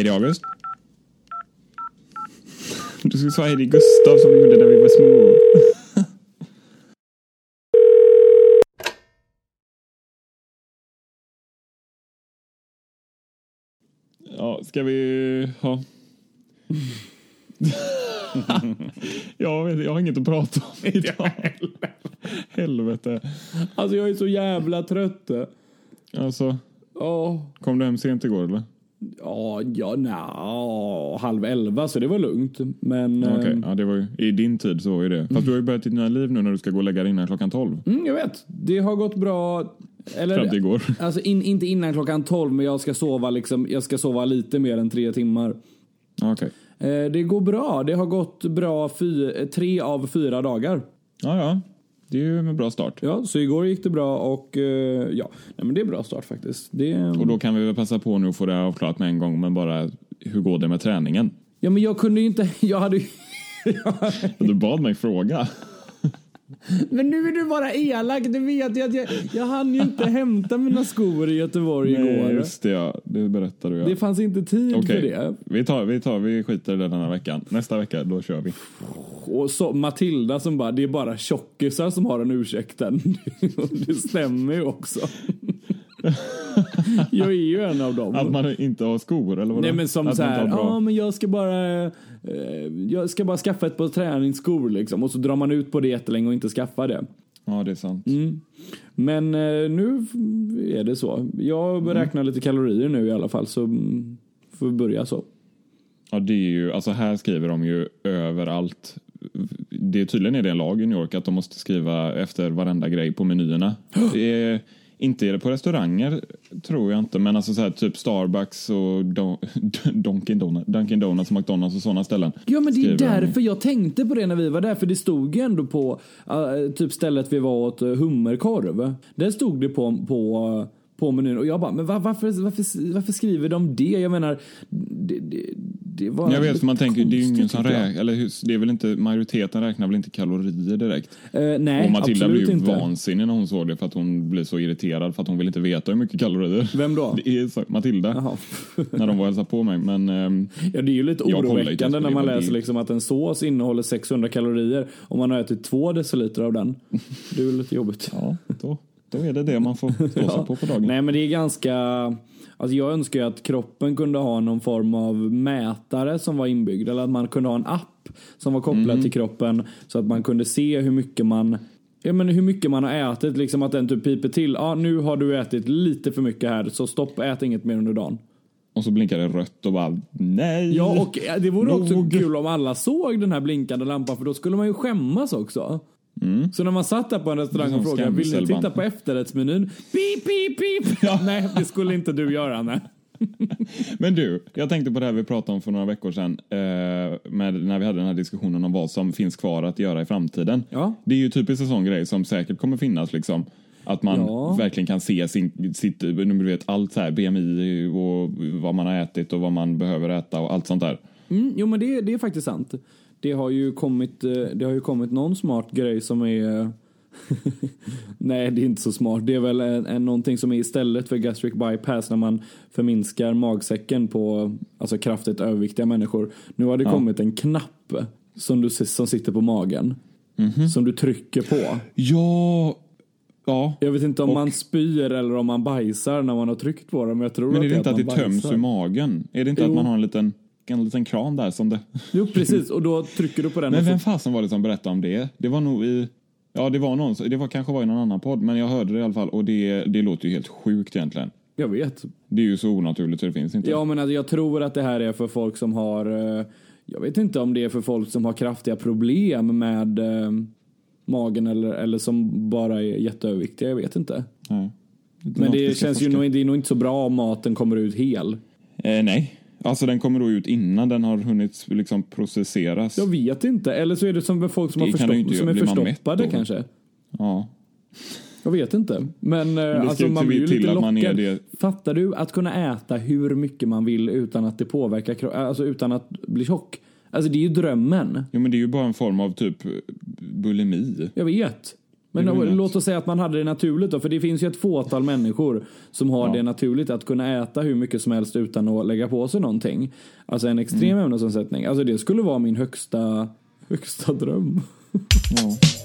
Hej, det är August. Du skulle säga hej, det är Gustav som vi gjorde när vi var små. Ja, ska vi ha... jag, vet, jag har inget att prata om idag. Helvete. Alltså jag är så jävla trött. Alltså, Ja, kom du hem sent igår eller? Ja, ja, nja, halv elva så det var lugnt. Men Okej, eh, ja, det var ju, i din tid så var ju det. Fast du har ju börjat ditt nya liv nu när du ska gå och lägga dig innan klockan 12. mm, jag vet, det har gått bra. Eller, Fram till igår. Alltså in, inte innan klockan 12 men jag ska sova liksom, jag ska sova lite mer än tre timmar. Okej. Eh, det går bra, det har gått bra fy, tre av fyra dagar. Ja, ja. Det är ju en bra start. Ja, så igår gick det bra och eh, ja, nej, men det är bra start faktiskt. Det, Och då kan vi väl passa på nu att få det avklarat med en gång, men bara hur går det med träningen? Ja, men jag kunde ju inte, jag hade ju... Du bad mig fråga. Men nu är du bara elak, du vet ju att jag, jag hann ju inte hämta mina skor i Göteborg igår. just det, ja. Det berättade du ja. Det fanns inte tid Okej, för det. vi, tar, vi, tar, vi skiter i det den här veckan. Nästa vecka, då kör vi. Och så Matilda som bara, det är bara tjockisar som har den ursäkten. det stämmer ju också. jag är ju en av dem. Att man inte har skor, eller vadå? Nej men som att så här, ja men jag ska bara eh, Jag ska bara skaffa ett par träningsskor liksom och så drar man ut på det jättelänge och inte skaffar det. Ja, det är sant. Mm. Men eh, nu är det så. Jag räknar lite kalorier nu i alla fall så mm, får vi börja så. Ja, det är ju, alltså här skriver de ju överallt. Det är tydligen är det en lag i New York att de måste skriva efter varenda grej på menyerna. Det är, inte är det på restauranger, tror jag inte, men alltså så här, typ Starbucks och Don, Dunkin, Donuts, Dunkin Donuts och McDonalds och sådana ställen. Ja men det är därför jag tänkte på det när vi var där för det stod ju ändå på eh, typ stället vi var åt uh, hummerkorv. Där stod det på, på, eh, på menyn och jag bara men va- varför, varför, varför skriver de det? Jag menar det, det, det var Jag vet, för man tänker det är ju ingen som räknar, eller hur- det är väl inte, majoriteten räknar väl inte kalorier direkt. Eh, nej och Matilda absolut blir ju inte. vansinnig när hon såg det för att hon blir så irriterad för att hon vill inte veta hur mycket kalorier. Vem då? Det är så, Matilda. När de var och hälsade på mig. Men ehm, Ja, det är ju lite oroväckande när man det läser liksom att en sås innehåller 600 kalorier om man har ätit två deciliter av den. Det är väl lite jobbigt. ja, då, då är det det man får stå sig på på dagen. Nej men det är ganska, alltså jag önskar ju att kroppen kunde ha någon form av mätare som var inbyggd eller att man kunde ha en app som var kopplad Mhm. till kroppen så att man kunde se hur mycket man Ja men hur mycket man har ätit, liksom att den typ piper till. Ja nu har du ätit lite för mycket här så stopp, ät inget mer under dagen. Och så blinkar det rött och bara nej. Ja och eh, det vore också Nog. kul om alla såg den här blinkande lampan för då skulle man ju skämmas också. Så när man satt där på en restaurang Mm. Och frågade vill ni titta på efterrättsmenyn? Pip, pip, pip! Nej, det skulle inte du göra. Nej. Men du, jag tänkte på det här vi pratade om för några veckor sedan. Eh, med, när vi hade den här diskussionen om vad som finns kvar att göra i framtiden. Ja. Det är ju typiskt en sån grej som säkert kommer finnas liksom. Att man Ja. verkligen kan se sin, sitt, du vet, allt så här, BMI och vad man har ätit och vad man behöver äta och allt sånt där. Mm, jo men det, det är faktiskt sant. Det har ju kommit, eh, det har ju kommit någon smart grej som är Nej, det är inte så smart. Det är väl en, en, någonting som är istället för gastric bypass när man förminskar magsäcken på alltså kraftigt överviktiga människor. Nu har det kommit en knapp som, du, som sitter på magen. Mhm. Som du trycker på. Ja, ja. Jag vet inte om Och- man spyr eller om man bajsar när man har tryckt på dem. Men jag tror Men att är det inte att det man töms bajsar. ur magen? Är det inte Jo. att man har en liten, en liten kran där som det... Jo, precis. Och då trycker du på den. Men vem fasen var det som berättade om det? Det var nog i... Ja, det var någon, det var kanske var i någon annan podd, men jag hörde det i alla fall och det, det låter ju helt sjukt egentligen. Jag vet. Det är ju så onaturligt så det finns inte. Ja, men alltså, jag tror att det här är för folk som har... eh, Jag vet inte om det är för folk som har kraftiga problem med eh, magen eller, eller som bara är jätteöverviktiga. Jag vet inte. Nej. är Men det känns ju nog, det är nog inte så bra om maten kommer ut hel. Eh, nej, alltså den kommer då ut innan den har hunnit liksom processeras. Jag vet inte. Eller så är det som för folk som, Det har inte som är förstoppade kanske. Ja. Jag vet inte. Men, eh, det alltså, man blir ju lite lockad. Fattar du? Att kunna äta hur mycket man vill utan att det påverkar Alltså utan att bli tjock. Alltså det är ju drömmen. Jo, men det är ju bara en form av typ bulimi. Jag vet. Men låt oss säga att man hade det naturligt då, för det finns ju ett fåtal människor som har Ja. det naturligt att kunna äta hur mycket som helst utan att lägga på sig någonting. Alltså en extrem Mm. ämnesomsättning. Alltså det skulle vara min högsta, högsta dröm. Ja.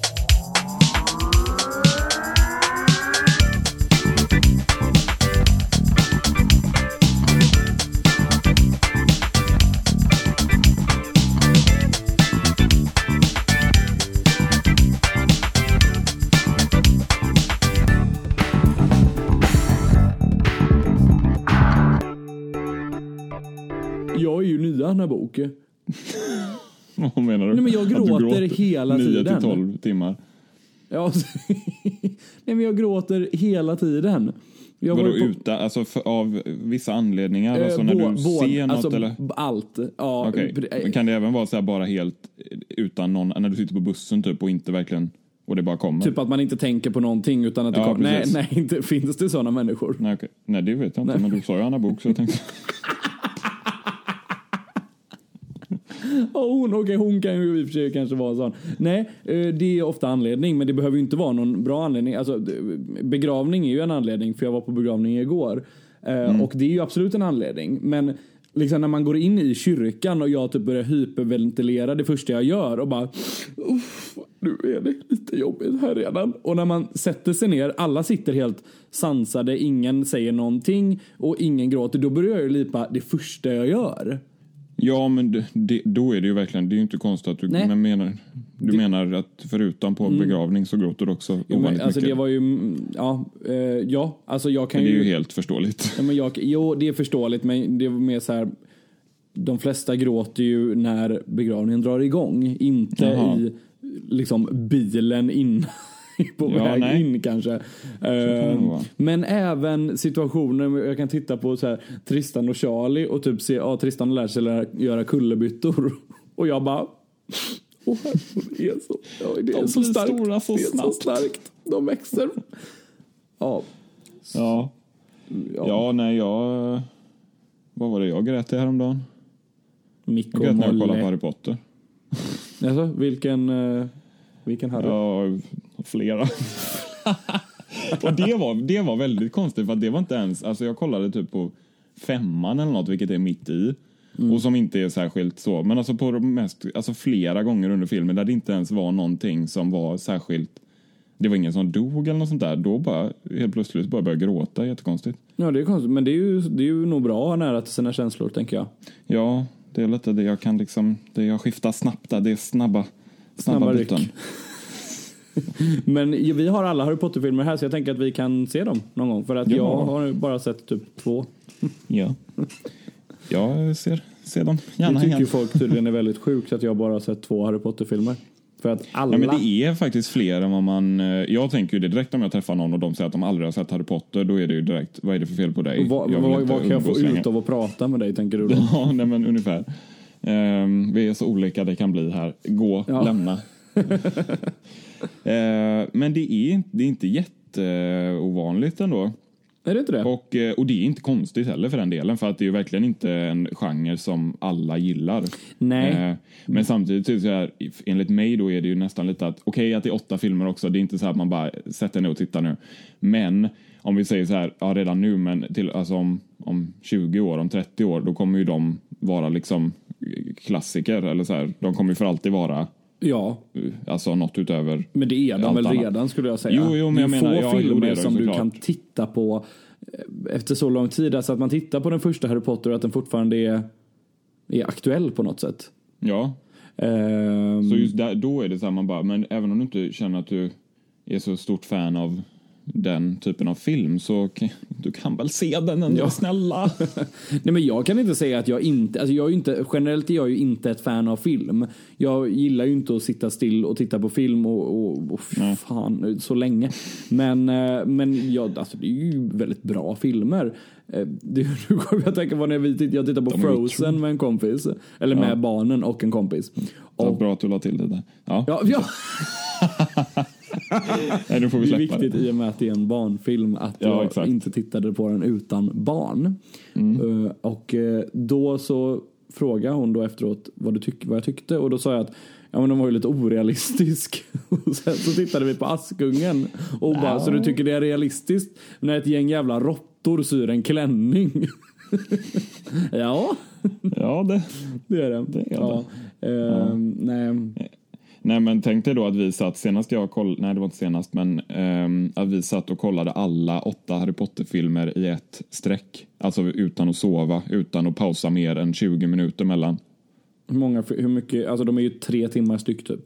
den här bok. Vad menar du? Nej, men jag du gråter hela 9 tiden. till 12 timmar. Ja, Nej men jag gråter hela tiden. Jag Vadå på- utan, alltså för, av vissa anledningar? Eh, alltså när bå- du ser något alltså, eller? Allt. Ja, Okej. eh, Kan det även vara så här bara helt utan någon, när du sitter på bussen typ och inte verkligen, och det bara kommer? Typ att man inte tänker på någonting utan att det Ja, kommer. Nej, precis. nej, inte finns det sådana människor. Nej, okej. Nej, det vet jag inte, men du sa ju Anna Bok så jag tänkte... Ja, hon, okej, hon kan ju i och för sig kanske vara sån. Nej, eh, det är ofta anledning, men det behöver ju inte vara någon bra anledning. Alltså, begravning är ju en anledning, för jag var på begravning igår. Eh, Och det är ju absolut en anledning. Men liksom när man går in i kyrkan och jag typ börjar hyperventilera det första jag gör och bara nu är det lite jobbigt här redan. Och när man sätter sig ner, alla sitter helt sansade, ingen säger någonting och ingen gråter. Då börjar jag ju lipa det första jag gör. Ja, men det, det, då är det ju verkligen, det är ju inte konstigt att du men menar, du menar att förutom på begravning så gråter du också Jo, men, alltså mycket. det var ju, mm, ja, eh, ja, alltså jag kan Men det är ju, ju helt förståeligt. ja, men jag, jo det är förståeligt men det var mer så här, de flesta gråter ju när begravningen drar igång, inte Jaha. i liksom bilen in på Ja, väg nej. in kanske. kan Eh, vara. men även situationer, jag kan titta på så här, Tristan och Charlie och typ se, ja Tristan lärt sig lära, göra kullerbyttor och jag bara Åh, det är så, ja, det är De så blir starkt. stora så det är så snabbt. starkt. De växer. Ja. Ja. Ja, nej, jag... Vad var det jag grät i häromdagen? Mikko Jag grät när jag kollade på. Harry Potter. Alltså, vilken, eh, vilken Harry? Ja, flera. och det var, det var väldigt konstigt för att det var inte ens, alltså jag kollade typ på femman eller något, vilket är mitt i. Och som inte är särskilt så, men alltså på de mest, alltså flera gånger under filmen där det inte ens var någonting som var särskilt, det var ingen som dog eller något sånt där, då bara helt plötsligt bara började gråta, jättekonstigt. Ja, det är konstigt. Men det är, ju, det är ju nog bra att nära till sina känslor, tänker jag. Ja, det är lite det jag kan liksom, det jag skiftar snabbt där, det är snabba, snabba, Snabba byten. Men vi har alla Harry Potter-filmer här, så jag tänker att vi kan se dem någon gång. För att Ja. jag har bara sett typ två. Ja. Jag ser, ser dem Det gärna tycker igen. folk tydligen är väldigt sjukt att jag bara har sett två Harry Potter-filmer. För att alla... Ja, men det är faktiskt fler än vad man... eh, Jag tänker ju det direkt om jag träffar någon och de säger att de aldrig har sett Harry Potter, då är det ju direkt, vad är det för fel på dig? vad, Jag vill vad, kan jag få längre. ut av att prata med dig, tänker du då? Ja, nej, men ungefär. Ehm, vi är så olika det kan bli här. Gå, Ja. lämna. Eh, men det är, det är inte jätteovanligt ändå. Är det inte det? Och, eh, och det är inte konstigt heller för den delen, för att det är ju verkligen inte en genre som alla gillar. Nej. Eh, men samtidigt så här, enligt mig då är det ju nästan lite att, okej att det är åtta filmer också, det är inte så att man bara sätter ner och tittar nu. Men om vi säger så här, ja redan nu, men till, alltså om, om 20 år, om 30 år, då kommer ju de vara liksom klassiker, eller så här, de kommer ju för alltid vara Ja, alltså något utöver men det är de väl annat. redan skulle jag säga. Jo, jo, men jag menar- få ja, filmer det som du kan titta på eh, efter så lång tid. Alltså att man tittar på den första Harry Potter och att den fortfarande är, är aktuell på något sätt. Ja, Ehm, så just där, då är det så här man bara, men även om du inte känner att du är så stort fan av den typen av film så du kan väl se den ändå, Ja. snälla. Nej men jag kan inte säga att jag inte, alltså jag är inte, generellt är jag ju inte ett fan av film. Jag gillar ju inte att sitta still och titta på film och, och, och fan så länge. Men, eh, men jag, alltså det är ju väldigt bra filmer. Eh, Det, nu kommer jag tänka på när vi titt, jag tittar på De Frozen med en kompis. Eller med barnen och en kompis. Och, bra att du la till det där. Ja, ja, ja. Nej, nu får vi Det är viktigt det. i och med att det är en barnfilm att Ja, jag exakt. inte tittade på den utan barn. Mm. Eh, och eh, då så frågade hon då efteråt vad, du tyck, vad jag tyckte och då sa jag att ja men de var ju lite orealistisk. Och sen så tittade vi på Askungen och bara, Ja. så du tycker det är realistiskt när ett gäng jävla råttor syr en klänning? ja, Ja, det. det är det. Det är ja. Ehm, Nej. Nej, men tänk dig då att vi satt senast jag kollade, nej det var inte senast, men ehm, att vi satt och kollade alla åtta Harry Potter-filmer i ett streck. Alltså utan att sova, utan att pausa mer än 20 minuter mellan. Hur många, hur mycket, alltså de är ju tre timmar styck typ.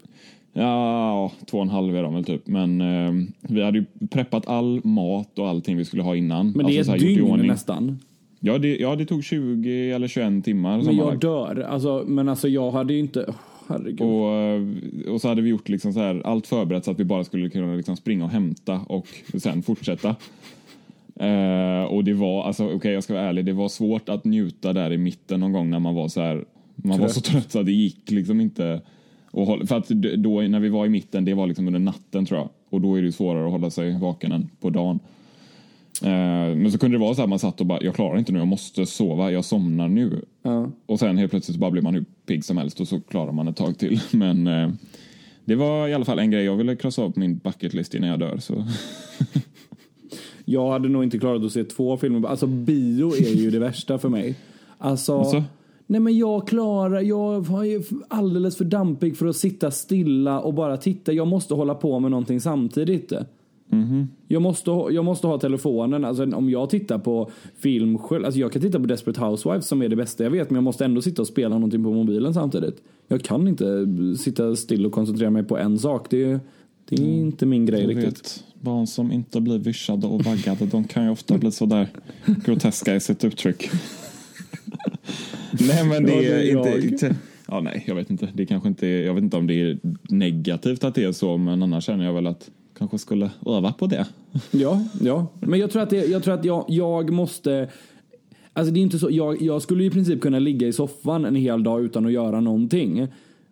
Ja, två och en halv är de väl typ. Men ehm, vi hade ju preppat all mat och allting vi skulle ha innan. Men det Alltså så är ett dygn nästan. Ja det, ja, det tog 20 eller 21 timmar. Men jag dör. Alltså, men alltså jag hade ju inte... Herregud. Och, eh, och så hade vi gjort liksom så här, allt förberett så att vi bara skulle kunna liksom springa och hämta och sen fortsätta. Eh, och det var, alltså okej jag ska vara ärlig, det var svårt att njuta där i mitten någon gång när man var så här, man var så trött så att det gick liksom inte att hålla, för att då när vi var i mitten, det var liksom under natten tror jag. Och då är det ju svårare att hålla sig vaken än på dagen. Eh, men så kunde det vara så här, man satt och bara, jag klarar inte nu, jag måste sova, jag somnar nu. Ja. Och sen helt plötsligt så bara blir man hur pigg som helst och så klarar man ett tag till. Men eh, det var i alla fall en grej jag ville krossa av på min bucketlist innan jag dör. Så. Jag hade nog inte klarat att se två filmer. Alltså bio är ju det värsta för mig. Alltså, Alltså? nej men jag klarar, jag är alldeles för dampig för att sitta stilla och bara titta. Jag måste hålla på med någonting samtidigt. Jag, måste, jag måste ha telefonen, alltså om jag tittar på film själv, alltså jag kan titta på Desperate Housewives som är det bästa jag vet men jag måste ändå sitta och spela någonting på mobilen samtidigt. Jag kan inte sitta still och koncentrera mig på en sak. Det, det är inte min grej Jag riktigt. vet, barn som inte blir vischade och vaggade, de kan ju ofta bli sådär groteska i sitt uttryck. nej men det Ja, är inte, inte... Ja, nej, jag vet inte. Det kanske inte är, jag vet inte om det är negativt att det är så, men annars känner jag väl att kanske skulle öva på det. Ja, ja. Men jag tror att, det, jag, tror att jag, jag måste... Alltså det är inte så, jag, jag skulle i princip kunna ligga i soffan en hel dag utan att göra någonting.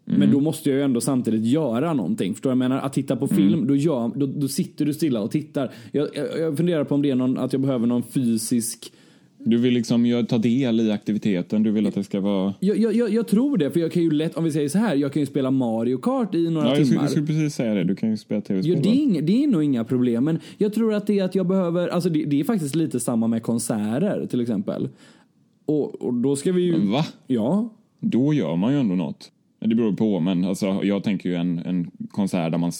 Men då måste jag ju ändå samtidigt göra någonting. Förstår du? Jag menar att titta på film, då, gör, då, då sitter du stilla och tittar. Jag, jag, jag funderar på om det är någon, att jag behöver någon fysisk... Du vill liksom ta del i aktiviteten, du vill att det ska vara... Jag, jag, jag, tror det, för jag kan ju lätt, om vi säger så här, jag kan ju spela Mario Kart i några Ja, timmar. jag skulle precis säga det, du kan ju spela tv-spel. Ja, det, är inga, det är nog inga problem, men jag tror att det är att jag behöver, alltså det, det är faktiskt lite samma med konserter till exempel. Och, och då ska vi ju... Va? Ja. Då gör man ju ändå något. Det beror på, men alltså, jag tänker ju en, en konsert där man,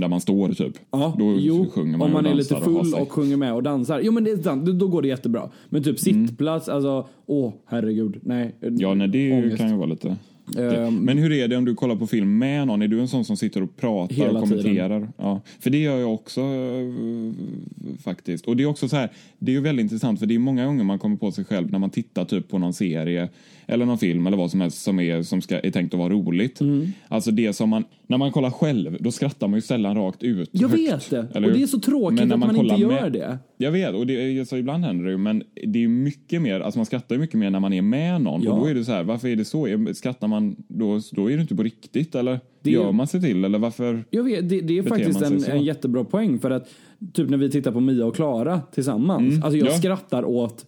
där man står typ. Ja, Då jo, sjunger man om man och är lite och full sig. och sjunger med och dansar. Jo men det är sant, då, går det jättebra. Men typ sittplats, alltså, åh herregud, nej. Ja, nej, det Ångest. kan ju vara lite... Ehm. Men hur är det om du kollar på film med någon? Är du en sån som sitter och pratar Hela och kommenterar? Ja, för det gör jag också eh, faktiskt. Och det är också så här, det är ju väldigt intressant för det är många gånger man kommer på sig själv när man tittar typ på någon serie eller någon film eller vad som helst som är, som ska, är tänkt att vara roligt. Mm. Alltså det som man, när man kollar själv, då skrattar man ju sällan rakt ut. Jag högt, vet det! eller Och det är så tråkigt Men när att man, inte gör med- det. Jag vet, och det så ibland händer det ju, men det är mycket mer, alltså man skrattar ju mycket mer när man är med någon. Ja. Och då är det så här, varför är det så? Skrattar man, då, då är det inte på riktigt, eller? Det- Gör man sig till, eller varför? Jag vet, det, det är faktiskt en, en jättebra poäng för att typ när vi tittar på Mia och Klara tillsammans. alltså jag Mm, ja. skrattar åt...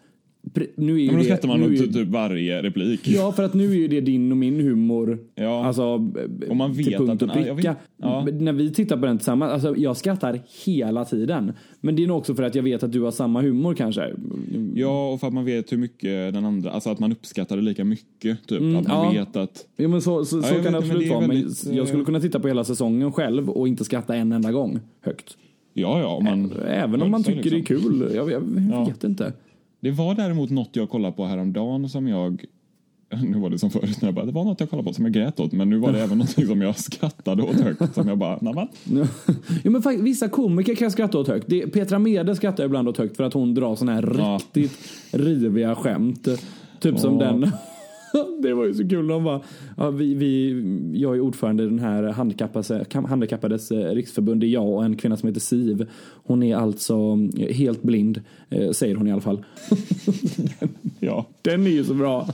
Nu är ju Men då skrattar man åt ju, typ varje replik. Ja, för att nu är ju det din och min humor. Ja. Alltså, Och man till vet punkt att och pricka. vet. Ja. När vi tittar på den tillsammans, alltså jag skrattar hela tiden. Men det är nog också för att jag vet att du har samma humor kanske. Ja, och för att man vet hur mycket den andra, alltså att man uppskattar det lika mycket. Typ. Mm, att man ja. vet att, Ja, men så så, så kan vet, det absolut vara. men jag skulle eh, kunna titta på hela säsongen själv och inte skratta en enda gång högt. ja, ja, man... Även om man tycker liksom. det är kul. Jag, jag, jag Ja. vet inte. Det var däremot något jag kollade på häromdagen som jag nu var det som förut när jag bara, det var något jag kollade på som jag grät åt men nu var det även något som jag skrattade åt högt som jag bara, nämen. ja, men faktiskt, vissa komiker kan skratta åt högt. Det, Petra Mede skrattar ibland åt högt för att hon drar såna här Ja. riktigt riviga skämt. Typ som Ja. den. Det var ju så kul. De bara, ja, vi, vi, jag är ordförande i den här handikappades, handikappades eh, riksförbund. Det är jag och en kvinna som heter Siv. Hon är alltså helt blind, eh, säger hon i alla fall. Ja, Den är ju så bra.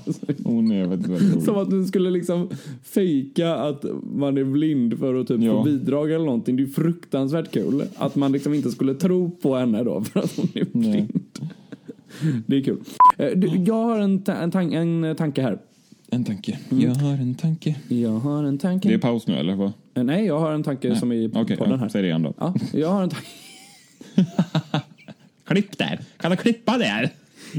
hon är väldigt, väldigt rolig. Som att du skulle liksom fejka att man är blind för att typ Ja. få bidrag eller någonting. Det är ju fruktansvärt kul. Att man liksom inte skulle tro på henne då för att hon är blind. Det är kul. Eh, Jag har en, ta- en, tan- en tanke här. En tanke. Jag har en tanke. Jag har en tanke. Det är paus nu eller? Vad? Eh, Nej, jag har en tanke som är i Okej, podden ja, här. säg det igen då. Ja, jag har en tanke. Klipp där! Kan du klippa där?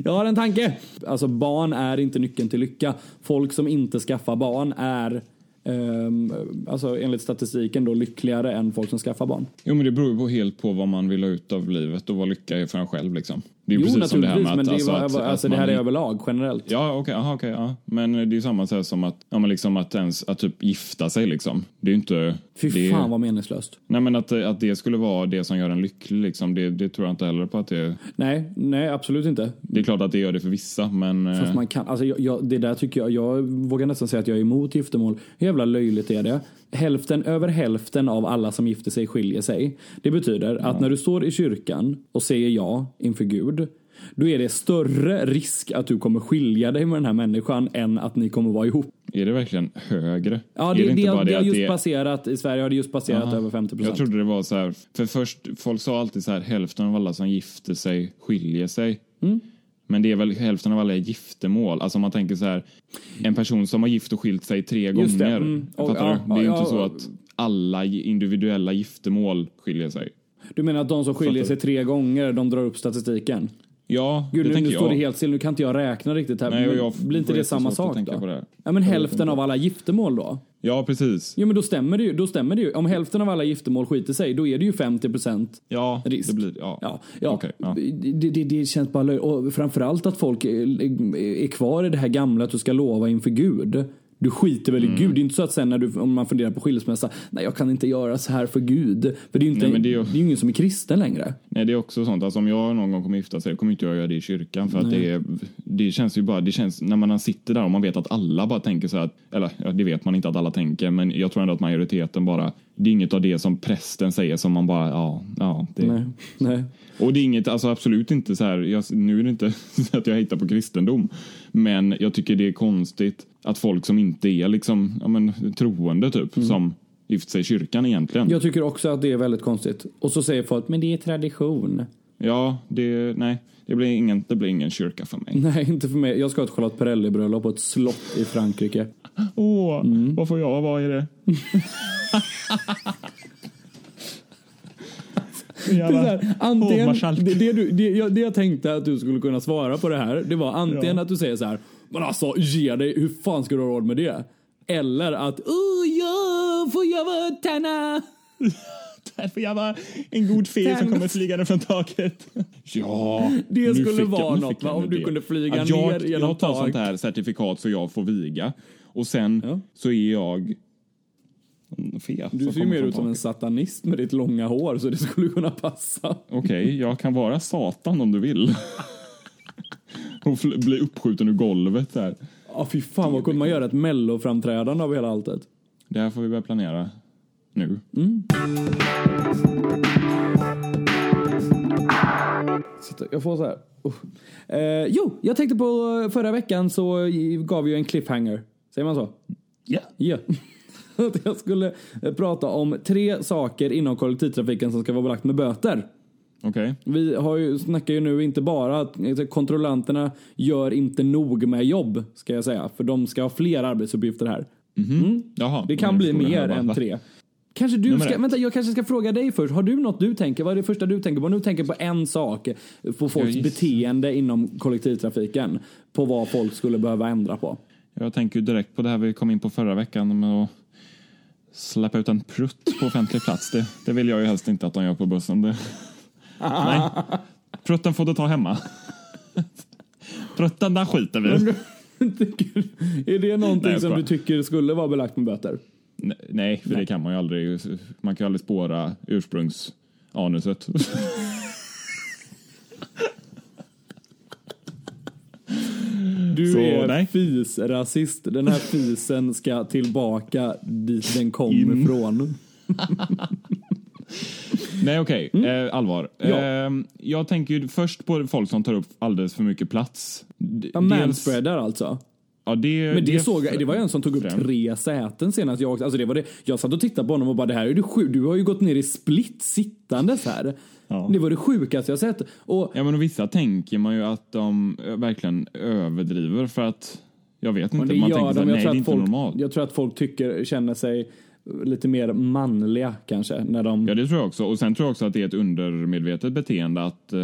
Jag har en tanke. Alltså barn är inte nyckeln till lycka. Folk som inte skaffar barn är ehm, alltså enligt statistiken då lyckligare än folk som skaffar barn. Jo, men det beror ju på helt på vad man vill ha ut av livet och vad lycka är för en själv liksom. Det är ju Jo, precis som det här med men att... det, alltså, var, att, alltså, att det här man- är överlag, generellt. Ja, okej, aha, okej, ja. Men det är ju samma sak som att, ja, men liksom att ens att typ gifta sig liksom. Det är ju inte... Fy det fan vad meningslöst. Nej, men att, att det skulle vara det som gör en lycklig liksom, det, det tror jag inte heller på att det... Nej, nej absolut inte. Det är klart att det gör det för vissa, men... eh, Fast man kan, alltså jag, jag, det där tycker jag, jag vågar nästan säga att jag är emot giftermål. Hur jävla löjligt är det? Hälften, över hälften av alla som gifter sig skiljer sig. Det betyder att när du står i kyrkan och säger ja inför Gud, då är det större risk att du kommer skilja dig med den här människan än att ni kommer vara ihop. Är det verkligen högre? Ja, är det, det, inte det, bara har just det- passerat, i Sverige har det just passerat Aha. över 50 Jag trodde det var så här, för först, folk sa alltid så här, hälften av alla som gifter sig skiljer sig. Mm. Men det är väl hälften av alla är giftermål. Alltså om man tänker så här, en person som har gift och skilt sig tre Just det, gånger. mm. Och- Fattar ja, du? Det är ju ja, inte så ja. att alla individuella giftermål skiljer sig. Du menar att de som skiljer sig tre gånger, de drar upp statistiken? Ja, Gud, det nu, nu står jag. det helt still, nu kan inte jag räkna riktigt här. Nej, men jag blir inte det samma sak då? det. Ja, men hälften av alla giftermål då? Ja, precis. Jo men då stämmer det ju. Då stämmer det ju. Om hälften av alla giftermål skiter sig, då är det ju 50 procent. Ja, Risk. det blir... Ja, Ja, ja. Okej, ja. Det, det, det känns bara löjligt. Och framförallt att folk är, är kvar i det här gamla att du ska lova inför Gud. Du skiter väl i Mm. Gud. Det är inte så att sen när du, om man funderar på skilsmässa, nej jag kan inte göra så här för Gud. För det är ju inte, Nej, det det är är ju- ju ingen som är kristen längre. Nej, det är också sånt. Alltså om jag någon gång kommer gifta sig, kommer inte jag göra det i kyrkan. För att det, är, det känns ju bara, det känns, när man sitter där och man vet att alla bara tänker så här, eller ja, det vet man inte att alla tänker, men jag tror ändå att majoriteten bara, det är inget av det som prästen säger som man bara, ja, ja. Det, Nej. nej. Och det är inget, alltså absolut inte så här, jag, nu är det inte så att jag hittar på kristendom, men jag tycker det är konstigt att folk som inte är liksom, ja men troende typ, som gift sig i kyrkan egentligen. Jag tycker också att det är väldigt konstigt. Och så säger folk, men det är tradition. Ja, det, nej, det blir ingen, det blir ingen kyrka för mig. Nej, inte för mig. Jag ska ha ett Charlotte Perrelli-bröllop på ett slott i Frankrike. Åh, vad får jag vara i det? Det, här, antingen, det, det, du, det, jag, det jag tänkte att du skulle kunna svara på det här, det var antingen att du säger så här, men alltså ge dig, hur fan ska du ha råd med det? Eller att, oh ja, får jag vara Tanna? Får jag vara en god fe som kommer flygande från taket. Ja, Det skulle vara jag- något, jag va? Om du idé. kunde flyga Att jag, ner genom Jag tar tak. sånt här certifikat så jag får viga. Och sen Ja. så är jag en fe. Du ser ju mer ut som en satanist med ditt långa hår, så det skulle kunna passa. Okej, jag kan vara Satan om du vill. Och bli uppskjuten ur golvet där. Ja, fy fan vad kunde man göra ett melloframträdande av hela alltet? Det här får vi börja planera nu. Sitta- Jag får så här. Uh. Eh, jo, jag tänkte på förra veckan så gav jag en cliffhanger. Säger man så? Ja. Ja. Att jag skulle eh, prata om tre saker inom kollektivtrafiken som ska vara belagt med böter. Okej. Vi har ju, snackar ju nu inte bara att eh, kontrollanterna gör inte nog med jobb, ska jag säga. För de ska ha fler arbetsuppgifter här. Jaha. Det kan bli mer än tre. Kanske du Nummer ska, ett. vänta jag kanske ska fråga dig först. Har du något du tänker? Vad är det första du tänker på? Nu tänker på en sak på folks gissar. beteende inom kollektivtrafiken. På vad folk skulle behöva ändra på. Jag tänker direkt på det här vi kom in på förra veckan med att släppa ut en prutt på offentlig plats. Det, det vill jag ju helst inte att de gör på bussen. Det, nej, prutten får du ta hemma. Prutten, där skiter vi Tycker- är det någonting Nej, som du tycker skulle vara belagt med böter? Nej, Nej, för det kan man ju aldrig. Man kan ju aldrig spåra ursprungsanuset. Du Så, är nej. fisrasist. Den här fisen ska tillbaka dit den kom In. ifrån. Nej, okej. Eh, allvar. Ja. Eh, jag tänker först på folk som tar upp alldeles för mycket plats. Ja, manspreadar alltså. Ja, det, Men det, såg jag, det var ju en som tog upp främst. tre säten senast jag. Alltså det var det. Jag satt och tittade på honom och bara det här är du sjuk. Du har ju gått ner i split sittandes här. Ja. Det var det sjukaste jag sett. Och Ja, men och vissa tänker man ju att de eh, verkligen överdriver för att Jag vet inte. det Man tänker så här, Jag nej det är inte folk, normalt. jag tror att folk tycker, känner sig lite mer manliga kanske. När de... Ja, det tror jag också. Och sen tror jag också att det är ett undermedvetet beteende att... Eh,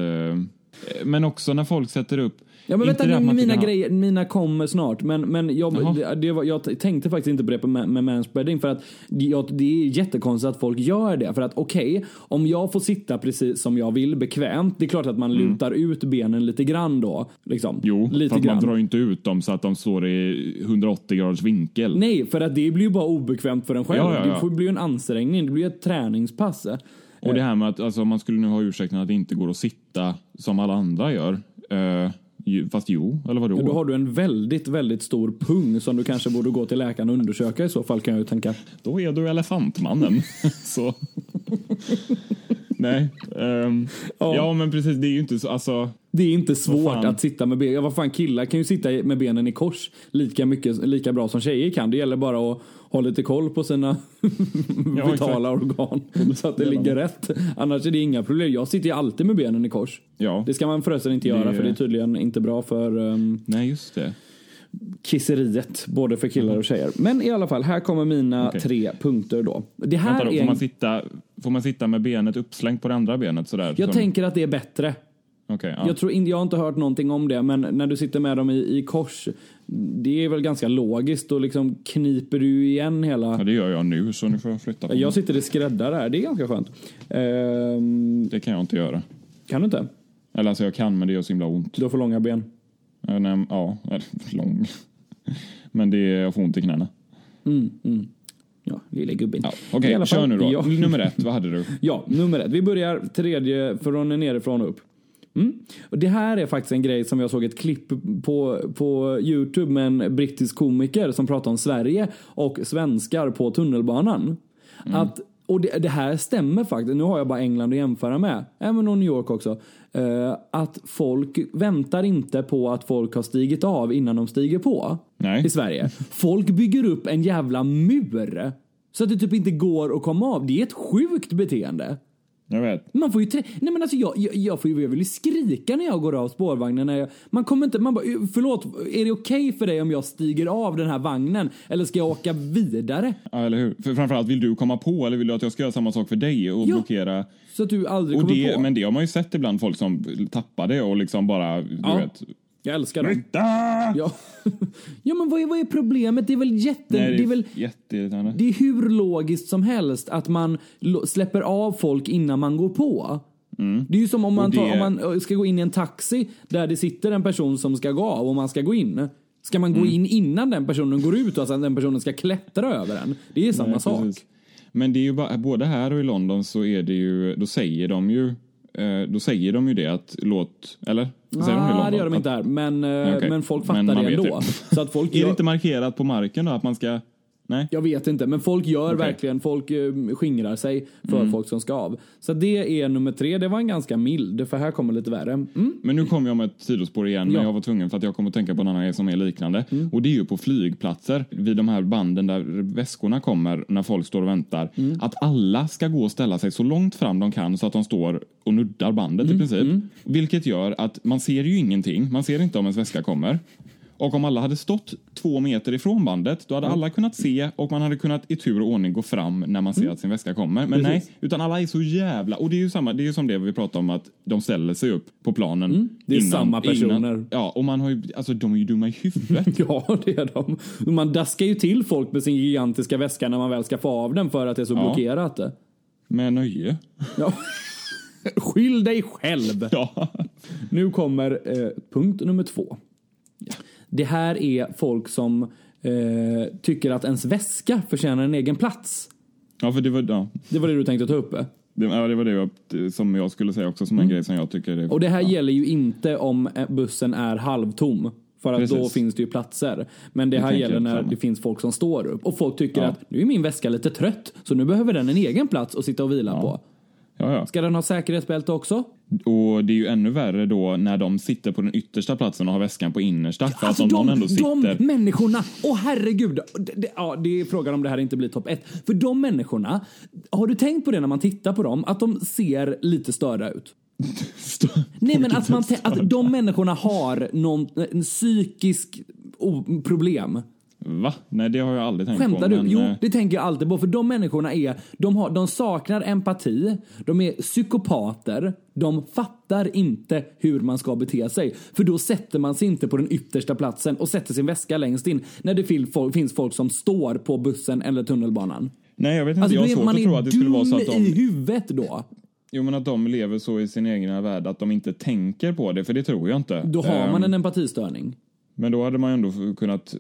men också när folk sätter upp... Ja men inte vänta, mina ha- grejer, mina kommer snart. Men, men jag, det, det var, jag tänkte faktiskt inte på det ma- med manspreading för att det, jag, det är jättekonstigt att folk gör det. För att okej, om jag får sitta precis som jag vill bekvämt, det är klart att man lutar ut benen lite grann då. Liksom. Mm. Jo, lite fast grann. man drar ju inte ut dem så att de står i 180 graders vinkel. Nej, för att det blir ju bara obekvämt för en själv. Ja, ja, ja. Det får bli ju en ansträngning, det blir ju ett träningspass. Och det här med att alltså, man skulle nu ha ursäkten att det inte går att sitta som alla andra gör. Eh, ju- fast jo, eller vadå? Då har du en väldigt, väldigt stor pung som du kanske borde gå till läkaren och undersöka i så fall kan jag ju tänka. Då är du elefantmannen. så. Nej. ehm, Ja. ja. men precis. Det är ju inte så. Alltså, Det är inte svårt att sitta med benen. Ja, vad fan, killar kan ju sitta med benen i kors lika, mycket, lika bra som tjejer kan. Det gäller bara att ha lite koll på sina Ja, vitala organ så att det ligger rätt. Annars är det inga problem. Jag sitter ju alltid med benen i kors. ja. Det ska man förresten inte göra Det- för det är tydligen inte bra för um, Nej, just det. Kisseriet. Både för killar och tjejer. Men i alla fall, här kommer mina Okej. tre punkter då. Det här då, är får, man sitta, får man sitta med benet uppslängt på det andra benet sådär? Jag som- tänker att det är bättre. Okej, ja. Jag, tror in, jag har inte hört någonting om det, men när du sitter med dem i, i kors, det är väl ganska logiskt. Då liksom kniper du igen hela... ja, det gör jag nu så nu får jag flytta på mig. Jag sitter i skräddare här, det är ganska skönt. Ehm, Det kan jag inte göra. kan du inte? Eller alltså jag kan men det gör så himla ont. Du har för långa ben. Ja, nej, ja lång. Men det är, jag får ont i knäna. Ja, lilla gubben. Ja, Okej, fall, kör nu då. Ja. Nummer ett, vad hade du? Ja, nummer ett. Vi börjar tredje från nerifrån och upp. Mm. Och det här är faktiskt en grej som jag såg ett klipp på, på Youtube med en brittisk komiker som pratar om Sverige och svenskar på tunnelbanan. Att, och det, det här stämmer faktiskt. Nu har jag bara England att jämföra med. Även och New York också. Eh, att folk väntar inte på att folk har stigit av innan de stiger på. Nej. I Sverige. Folk bygger upp en jävla mur. Så att det typ inte går att komma av. Det är ett sjukt beteende. Jag vet. Man får ju trä- Nej men alltså jag, jag, jag, får ju, jag vill ju skrika när jag går av spårvagnen. När jag, man kommer inte, man bara, förlåt, är det okej för dig om jag stiger av den här vagnen? Eller ska jag åka vidare? Ja, eller hur? För framförallt, vill du komma på eller vill du att jag ska göra samma sak för dig och Ja. blockera? Så att du aldrig Och kommer det, på. men det har man ju sett ibland, folk som tappar det och liksom bara, du Ja. vet. Jag älskar dem. Flytta! Ja. ja men vad är, vad är problemet? Det är väl jätte... Nej, det är väl... jätteirriterande. Det är hur logiskt som helst att man släpper av folk innan man går på. Det är ju som om man, Mm. Det- tar, om man eh, ska gå in i en taxi där det sitter en person som ska gå av och man ska gå in. Ska man gå Mm. in innan den personen går ut och alltså den personen ska klättra över den? Det är samma Nej, sak. Men det är ju bara, både här och i London så är det ju, då säger de ju, eh, då säger de ju det att låt, eller? Nej, det gör de inte här. Men, eh, Okej. men folk Men fattar man det ändå. Så att folk Är det inte markerat på marken då att man ska, nej? Jag vet inte, men folk gör Okej. verkligen, folk eh, skingrar sig för Mm. folk som ska av. Så det är nummer tre, det var en ganska mild, för här kommer lite värre. Mm. Men nu kommer jag med ett sidospår igen, Ja. men jag var tvungen för att jag kommer att tänka på en annan grej som är liknande. Och det är ju på flygplatser, vid de här banden där väskorna kommer när folk står och väntar. Att alla ska gå och ställa sig så långt fram de kan så att de står och nuddar bandet i princip. Vilket gör att man ser ju ingenting, man ser inte om ens väska kommer. Och om alla hade stått två meter ifrån bandet, då hade alla kunnat se och man hade kunnat i tur och ordning gå fram när man ser att sin väska kommer. Men Precis. nej, utan alla är så jävla... Och det är ju samma, det är ju som det vi pratade om att de ställer sig upp på planen. det är samma personer. ja, och man har ju, alltså de är ju dumma i huvudet. Ja, det är de. Man daskar ju till folk med sin gigantiska väska när man väl ska få av den för att det är så Ja. blockerat. Med nöje. Ja. Skyll dig själv! Ja. Nu kommer eh, punkt nummer två. Det här är folk som eh, tycker att ens väska förtjänar en egen plats. ja, för det var, ja. Det var det du tänkte ta upp. Det, ja, det var det jag, som jag skulle säga också som en grej som jag tycker är... Mm. Och det här gäller ju inte om eh, bussen är halvtom. För att då Precis. finns det ju platser. Men det här gäller när det finns folk som står upp. Och folk tycker Ja. att nu är min väska lite trött. Så nu behöver den en egen plats att sitta och vila på. Ja, ja. Ska den ha säkerhetsbälte också? Och det är ju ännu värre då när de sitter på den yttersta platsen och har väskan på innersta. För Alltså att de, någon ändå sitter... de människorna, åh herregud. Det, det, ja, det är frågan om det här inte blir topp ett. För de människorna, har du tänkt på det när man tittar på dem? Att de ser lite störda ut? Nej men att, man, att de människorna har någon, en psykisk problem. Va? Nej, det har jag aldrig tänkt Skämtar på. du? men, Jo, eh, det tänker jag alltid på. För de människorna är, de, har, de saknar empati, de är psykopater, de fattar inte hur man ska bete sig. För då sätter man sig inte på den yttersta platsen och sätter sin väska längst in när det finns folk som står på bussen eller tunnelbanan. Nej, jag vet inte. Alltså, jag har svårt man att tro att det skulle vara så att dum i de... huvudet då. Jo, men att de lever så i sin egna värld att de inte tänker på det, för det tror jag inte. Då har Ehm, man en empatistörning. Men då hade man ju ändå kunnat...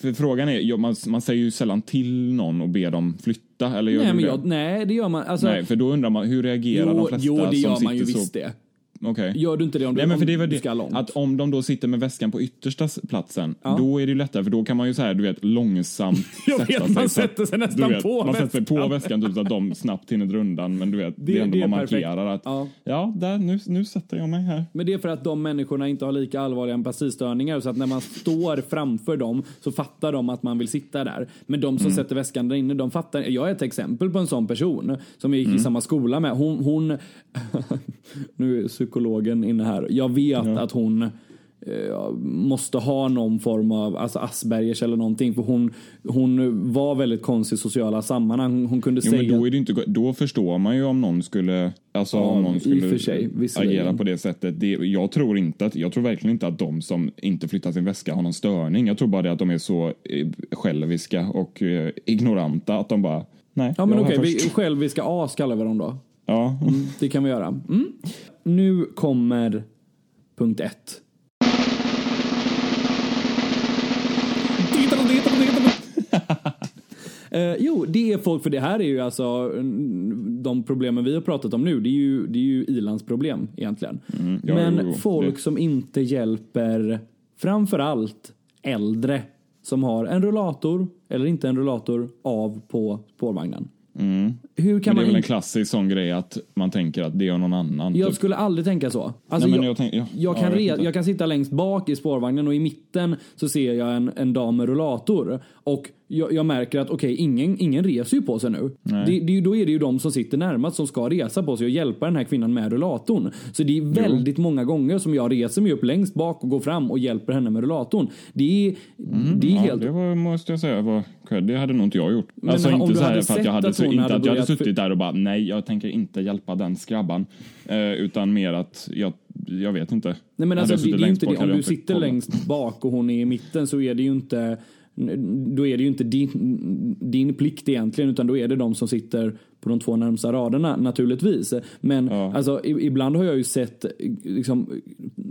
För frågan är, man, man säger ju sällan till någon och ber dem flytta, eller gör Nej, men det? jag, nej, det gör man. Alltså, Nej, för då undrar man, hur reagerar de jo, flesta jo, det som gör sitter man ju så... visst det. Okej. Gör du inte det om du, Nej men för det du det, ska långt? att om de då sitter med väskan på yttersta platsen, Ja. då är det ju lättare för då kan man ju så här, du vet, långsamt Jag sätta vet, man så att- sätter sig nästan vet, på Man sätter sig på väskan. väskan typ, så att de snabbt hinner dra undan, men du vet, det, Det- är ändå det man markerar att Ja. ja, där, nu, nu sätter jag mig här. Men det är för att de människorna inte har lika allvarliga empatistörningar så att när man står framför dem så fattar de att man vill sitta där. Men de som sätter väskan där inne, de fattar. Jag är ett exempel på en sån person som jag gick i samma skola med. Hon, hon nu är psykologen inne här. Jag vet att hon eh, måste ha någon form av alltså Aspergers eller någonting för hon, hon var väldigt konstig i sociala sammanhang. Hon kunde Jo, säga men då, är det inte, då förstår man ju om någon skulle, alltså om någon skulle sig, agera på det sättet. Det, jag tror inte att, jag tror verkligen inte att de som inte flyttar sin väska har någon störning. Jag tror bara det att de är så eh, själviska och eh, ignoranta att de bara, nej, Ja men okej, vi, själviska as kallar vi dem då. Ja. Det kan vi göra. Mm. Nu kommer punkt ett. Eh, jo, det är folk, för det här är ju alltså de problemen vi har pratat om nu, det är ju, det är ju ilandsproblem egentligen. Mm, ja, Men jo, jo, folk det- som inte hjälper framförallt äldre som har en rullator eller inte en rullator av på spårvagnen. Hur kan Mm. Men det är man väl en klassisk sån grej att man tänker att det är någon annan. Jag typ. skulle aldrig tänka så. Alltså, Nej, jag, jag tänk- ja, jag, ja, kan re- jag kan sitta längst bak i spårvagnen och i mitten så ser jag en, en dam med rullator. Och jag, jag märker att okej, ingen, ingen reser ju på sig nu. Det, det, då är det ju de som sitter närmast som ska resa på sig och hjälpa den här kvinnan med rullatorn. Så det är väldigt många gånger som jag reser mig upp längst bak och går fram och hjälper henne med rullatorn. Det är, det är Ja, helt... det var, måste jag säga var. Det hade nog inte jag gjort. Men alltså inte så här för att jag hade, att så, inte hade att jag hade suttit där och bara nej, jag tänker inte hjälpa den skrabban. Eh, utan mer att jag, jag vet inte. Nej men alltså det, det är inte det. Om du sitter längst bak och hon är i mitten så är det ju inte då är det ju inte din, din plikt egentligen utan då är det de som sitter på de två närmsta raderna naturligtvis. Men Ja. alltså, ibland har jag ju sett liksom,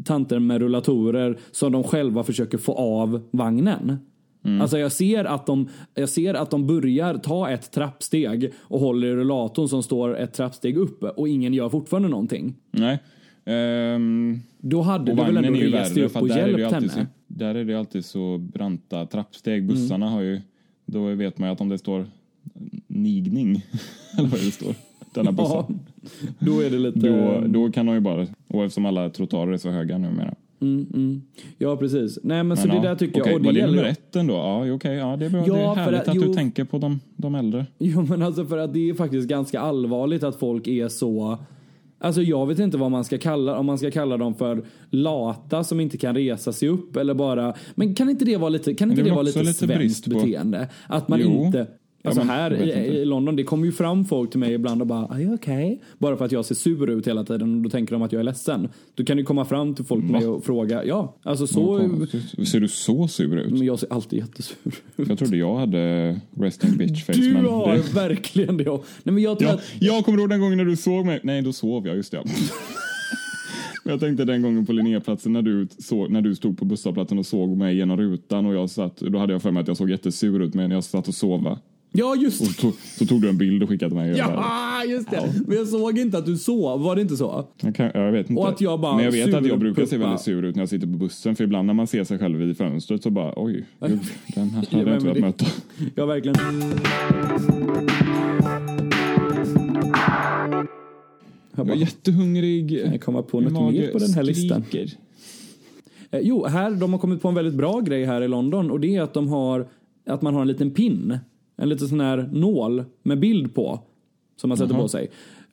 tanter med rullatorer som de själva försöker få av vagnen. Mm. Alltså jag ser, att de, jag ser att de börjar ta ett trappsteg och håller i rullatorn som står ett trappsteg upp och ingen gör fortfarande någonting. Nej. Ehm, Då hade du väl ändå rest dig upp och hjälpt henne. Så, där är det alltid så branta trappsteg. Bussarna har ju, då vet man ju att om det står nigning, eller vad det står, denna bussen. Ja, då är det lite... Då, då kan de ju bara, och eftersom alla trottoarer är så höga numera. Mm, mm. Ja, precis. Nej, men, så Men det ja, där tycker okej, jag. Och det var det gäller nummer ett ändå? Ja, okej, ja, det är bra. Ja, det är härligt att- att, jo. du tänker på de, de äldre. Jo, men alltså för att det är faktiskt ganska allvarligt att folk är så... Alltså jag vet inte vad man ska kalla om man ska kalla dem för lata som inte kan resa sig upp eller bara... Men kan inte det vara lite, kan inte det det vara lite, svenskt beteende? Att man Jo. inte... Alltså men, här i, i London, det kommer ju fram folk till mig ibland och bara Are you okay? Bara för att jag ser sur ut hela tiden och då tänker de att jag är ledsen. Då kan det komma fram till folk mig och fråga, ja, alltså så... Konstigt. Ser du så sur ut? Men jag ser alltid jättesur ut. Jag trodde jag hade resting bitch face. Du men har det, verkligen det. Nej, men jag tror ja, att... jag kommer ihåg den gången när du såg mig. Nej, då sov jag, just det. Jag tänkte den gången på Linnéplatsen när du, såg, när du stod på busshållplatsen och såg mig genom rutan och jag satt, då hade jag för mig att jag såg jättesur ut men jag satt och sov. Ja, just Och så, så tog du en bild och skickade till mig. bara, Ja, just det. Men jag såg inte att du sov. Var det inte så? Jag, kan, jag vet inte. Och att jag bara Men jag vet att jag brukar se surpuppa. väldigt sur ut när jag sitter på bussen. För ibland när man ser sig själv i fönstret så bara oj, gud, den hade Ja, jag inte velat det- möta. Jag verkligen... Jag Jag är bara, jättehungrig. jag kommer på något mer på den här listan. skriker. Eh, Jo, här, de har kommit på en väldigt bra grej här i London och det är att de har att man har en liten pin. En liten sån här nål med bild på. Som man sätter Jaha. på sig.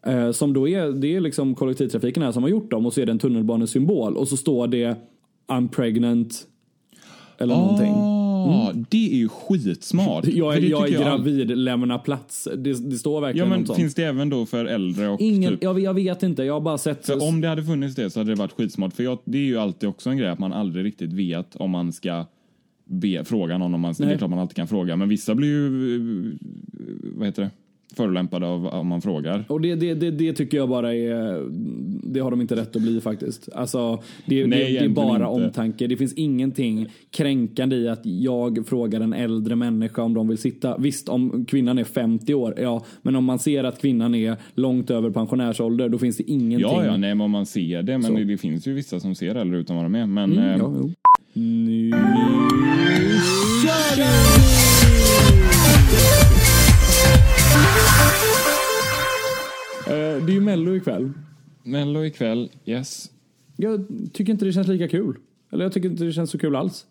Eh, som då är, det är liksom kollektivtrafiken här som har gjort dem och så är det en tunnelbanesymbol och så står det I'm pregnant eller någonting. Ah, Det är ju skitsmart. Jag är, jag är gravid, lämna plats. Det, det står Ja, verkligen men något sånt. finns det även då för äldre och Ingen, typ jag, jag vet inte, jag har bara sett... För om det hade funnits det så hade det varit skitsmart. För jag, det är ju alltid också en grej att man aldrig riktigt vet om man ska be, någon om man Det är klart man alltid kan fråga. Men vissa blir ju, eh, vad heter det, förolämpade av om man frågar. Och det, det, det, det tycker jag bara är... Det har de inte rätt att bli faktiskt. Alltså, det, Nej, det, är bara inte. omtanke. Det finns ingenting kränkande i att jag frågar en äldre människa om de vill sitta. Visst, om kvinnan är 50 år, ja. Men om man ser att kvinnan är långt över pensionärsålder, då finns det ingenting. Ja, ja, nej, men om man ser det. Men Så. det, finns ju vissa som ser äldre ut än vad de är. Men Mm, eh, ja, jo. Nu kör vi! Det är ju Mello ikväll. Mello ikväll, yes. Jag tycker inte det känns lika kul. Eller jag tycker inte det känns så kul alls.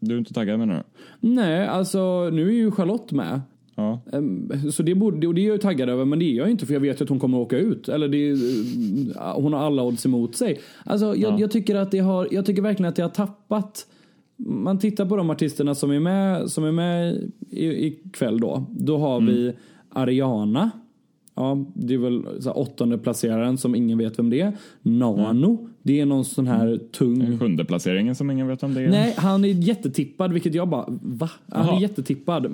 Du är inte taggad menar du? Nej, alltså nu är ju Charlotte med. Ja. Ehm, Så det, borde, och det är jag ju taggad över, men det är jag inte för jag vet att hon kommer att åka ut. Eller det, är- hon har alla odds emot sig. Alltså jag, Ja. jag tycker att det har, jag tycker verkligen att det har tappat. Man tittar på de artisterna som är med, som är med i, ikväll då. Då har vi Ariana. Ja, det är väl så här åttonde placeraren som ingen vet vem det är. Nano. Det är någon sån här tung Sjunde placeringen som ingen vet om det är. Nej, han är jättetippad, vilket jag bara, va? Han Jaha. är jättetippad.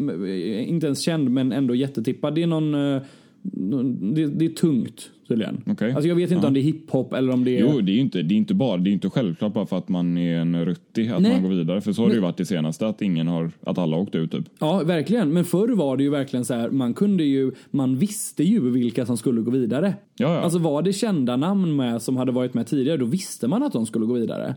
Inte ens känd, men ändå jättetippad. Det är någon, eh, någon- det, det är tungt tydligen. Okej. Alltså jag vet inte om det är hiphop eller om det är... Jo, det är ju inte, det är inte bara, det är inte självklart bara för att man är en rutti att Nej. man går vidare. För så har det ju varit det senaste, att ingen har, att alla har åkt ut typ. Ja, verkligen. Men förr var det ju verkligen så här, man kunde ju, man visste ju vilka som skulle gå vidare. Ja, ja. Alltså var det kända namn med som hade varit med tidigare, då visste man att de skulle gå vidare.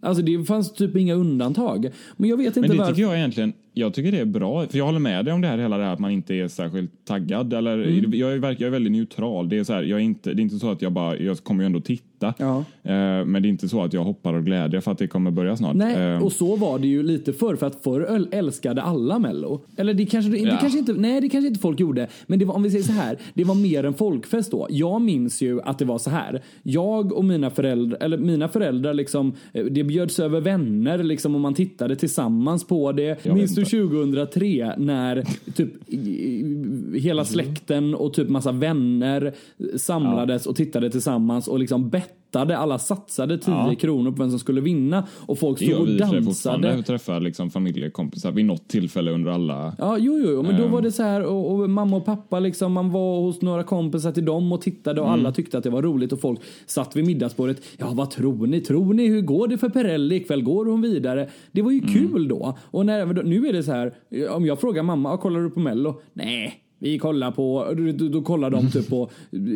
Alltså det fanns typ inga undantag. Men jag vet inte Mm. Men det varför. tycker jag egentligen, jag tycker det är bra. För jag håller med dig om det här, hela det här att man inte är särskilt taggad. Eller, Mm. jag, är, jag är väldigt neutral. Det är, så här, jag är inte, det är inte så att jag bara, jag kommer ju ändå titta. Ja. Eh, men det är inte så att jag hoppar av glädje för att det kommer börja snart. Nej, Eh, och så var det ju lite förr, för att förr älskade alla Mello. Eller det kanske, det, Ja. kanske inte, nej det kanske inte folk gjorde, men det var, om vi säger så här, det var mer en folkfest då. Jag minns ju att det var så här, jag och mina föräldrar, eller mina föräldrar liksom, eh, det bjöds över vänner liksom och man tittade tillsammans på det. Jag minns du 2003 när typ hela släkten och typ massa vänner samlades och tittade tillsammans och liksom bett bettade, alla satsade 10 Ja. kronor på vem som skulle vinna och folk stod och dansade. fortfarande. Träffar liksom familjekompisar vid något tillfälle under alla... Ja, jo, jo, men då Ehm. var det så här och, och mamma och pappa liksom, man var hos några kompisar till dem och tittade och Mm. alla tyckte att det var roligt och folk satt vid middagsbordet. Ja, vad tror ni? Tror ni hur går det för Perrelli ikväll? Går hon vidare? Det var ju Mm. kul då. Och när, nu är det så här, om jag frågar mamma, "Ja, kollar du på Mello? Nej. Vi kollar på, då, då kollar de typ på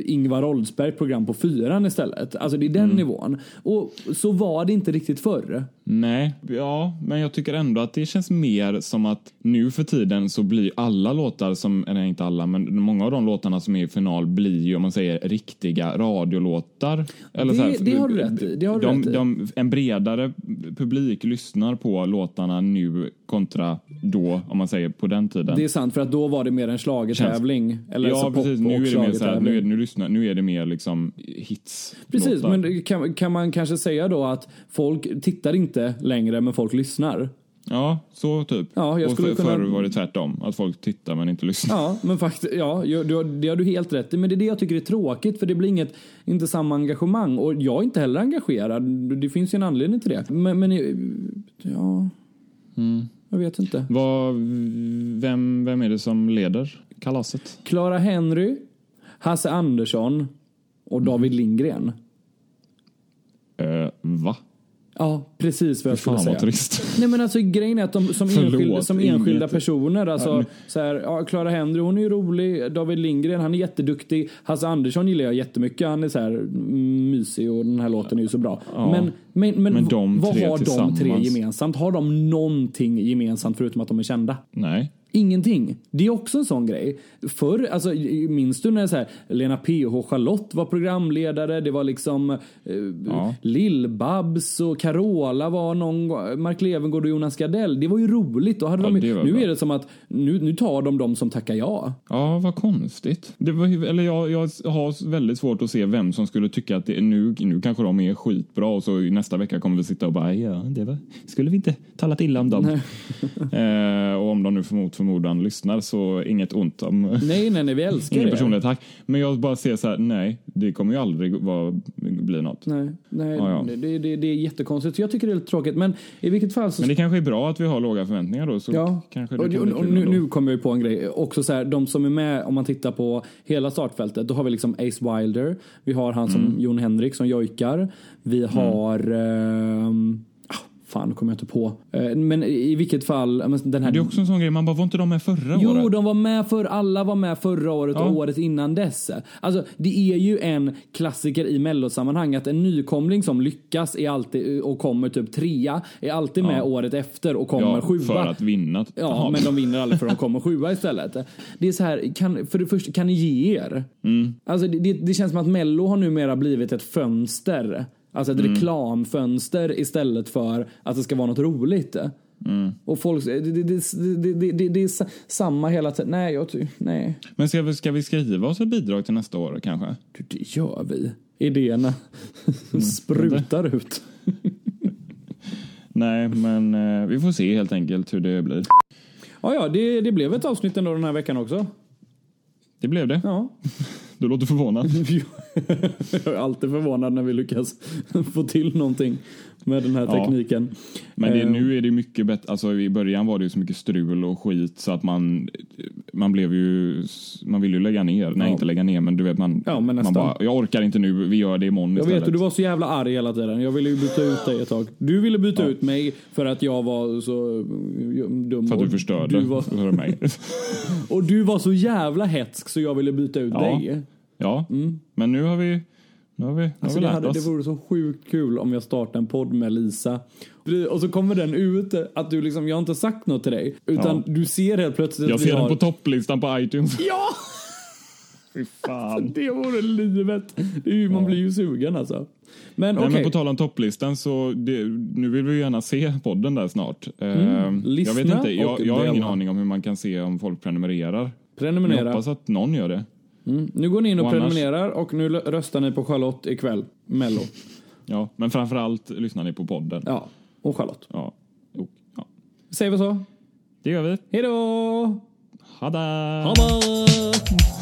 Ingvar Oldsberg program på fyran istället. Alltså det är Mm. den nivån. Och så var det inte riktigt förr. Nej, ja, men jag tycker ändå att det känns mer som att nu för tiden så blir alla låtar som, nej inte alla, men många av de låtarna som är i final blir ju om man säger riktiga radiolåtar. Eller Det- så här, det har du rätt i, det har du de, rätt i. De, en bredare publik lyssnar på låtarna nu kontra då, om man säger på den tiden. Det är sant, för att då var det mer en schlagertävling. Eller ja, så pop precis. Nu är det mer så här, nu är, nu, lyssnar, nu är det mer liksom hits. Precis, låtar. men kan, kan man kanske säga då att folk tittar inte längre, men folk lyssnar? Ja, så typ. Ja, jag och för, kunna- förr var det tvärtom, att folk tittar men inte lyssnar. Ja, men faktiskt, ja, du, det har du helt rätt i. Men det är det jag tycker är tråkigt, för det blir inget, inte samma engagemang. Och jag är inte heller engagerad. Det finns ju en anledning till det. Men, men ja, Mm. jag vet inte. Vad, vem, vem är det som leder kalaset? Clara Henry, Hasse Andersson och David Lindgren. Uh, va? Ja, precis vad jag skulle säga. trist. Nej men alltså grejen är att de som, Förlåt, enskilda, som enskilda inget- personer, alltså så här, ja, Clara Henry hon är ju rolig, David Lindgren han är jätteduktig, Hasse Andersson gillar jag jättemycket, han är så här mm, mysig och den här låten är ju så bra. Ja. Men, men, men, Men vad har de tre gemensamt? Har de någonting gemensamt förutom att de är kända? Nej. Ingenting. Det är också en sån grej. Förr, alltså minns du när så här, Lena PH Charlotte var programledare, det var liksom eh, Ja. Lill-Babs och Carola var någon gång, Mark Levengood och Jonas Gardell. Det var ju roligt. Då hade Ja, de, nu bra. är det som att nu, nu tar de de som tackar ja. Ja, vad konstigt. Det var, eller jag, jag har väldigt svårt att se vem som skulle tycka att det, nu, nu kanske de är skitbra och så nästa vecka kommer vi sitta och bara ja, det var, skulle vi inte talat illa om dem. eh, och om de nu för mot förmodan lyssnar så inget ont om Nej, nej, nej, vi älskar ingen er. personlig attack. Men jag bara ser så här, nej, det kommer ju aldrig vara, bli något. Nej, nej Ja, ja. Det, det, det är jättekonstigt. Jag tycker det är lite tråkigt. Men i vilket fall så Men det kanske är bra att vi har låga förväntningar då. Så Ja, kanske det och, kan och, och nu, nu kommer vi på en grej. Också så här, de som är med, om man tittar på hela startfältet, då har vi liksom Ace Wilder. Vi har han som Mm. Jon Henrik som jojkar. Vi har... ehm, ah, fan, nu kommer jag inte på. Eh, men i vilket fall, den här... Det är också en sån grej, man bara, var inte de med förra Jo, året? de var med för alla var med förra året och Ja. året innan dess. Alltså, det är ju en klassiker i mellosammanhang att en nykomling som lyckas är alltid, och kommer typ trea är alltid med Ja. året efter och kommer ja, sjua. för att vinna. Ja, Jaha. men de vinner aldrig för de kommer sjua istället. Det är så här, kan, för det första, kan ni ge er? Mm. Alltså, det, det, det känns som att Mello har numera blivit ett fönster. Alltså ett Mm. reklamfönster istället för att det ska vara något roligt. Mm. Och folk, det, det, det, det, är sa- samma hela tiden. Nej, jag ty, nej. Men ska vi, ska vi skriva oss ett bidrag till nästa år kanske? Det gör vi. Idéerna Mm. sprutar ut. Nej, men eh, vi får se helt enkelt hur det blir. Ja, ja, det, det blev ett avsnitt ändå den här veckan också. Det blev det. Ja. Du låter förvånad. Jag är alltid förvånad när vi lyckas få till någonting med den här Ja. tekniken. Men det, Eh, nu är det mycket bättre. Alltså i början var det ju så mycket strul och skit så att man man blev ju man ville ju lägga ner. Nej, Ja. inte lägga ner, men du vet man. Ja, men man bara, jag orkar inte nu. Vi gör det imorgon Jag istället. vet, och du var så jävla arg hela tiden. Jag ville ju byta ut dig ett tag. Du ville byta ut mig för att jag var så eh, dum. för att du förstörde Du var, för mig. och du var så jävla hetsk så jag ville byta ut dig. Ja, men nu har vi nu har vi, nu Alltså har vi det, lärt hade, oss. det vore så sjukt kul om jag startar en podd med Lisa. Och så kommer den ut att du liksom, jag har inte sagt något till dig. Utan du ser helt plötsligt Jag att vi ser har... den på topplistan på iTunes. Ja! Fy fan. Det vore livet. Det ju, man blir ju sugen alltså. Men Nej, okej. men på tal om topplistan så det, nu vill vi gärna se podden där snart. Eh, jag Mm. Lyssna vet inte, jag, jag har ingen aning om hur man kan se om folk prenumererar. Men jag Prenumerera. hoppas att någon gör det. Mm. Nu går ni in och, Och annars- prenumererar och nu röstar ni på Charlotte ikväll. Mello. Ja, men framförallt lyssnar ni på podden. Ja, och Charlotte. Ja. Jo, ja. Säger vi så? Det gör vi. Hej då! Hada! Hada!